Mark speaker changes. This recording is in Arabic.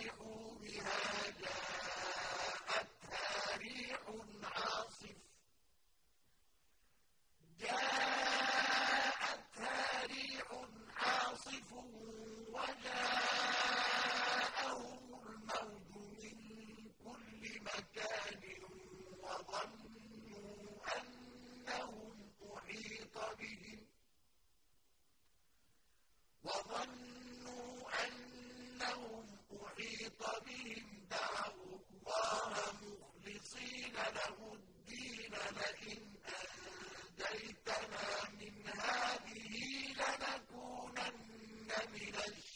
Speaker 1: فَرِحُوا بِهَا ليحبط بهم دعوا الله مخلصين له الدين لئن أنجيتنا من هذه لنكونن من الشركين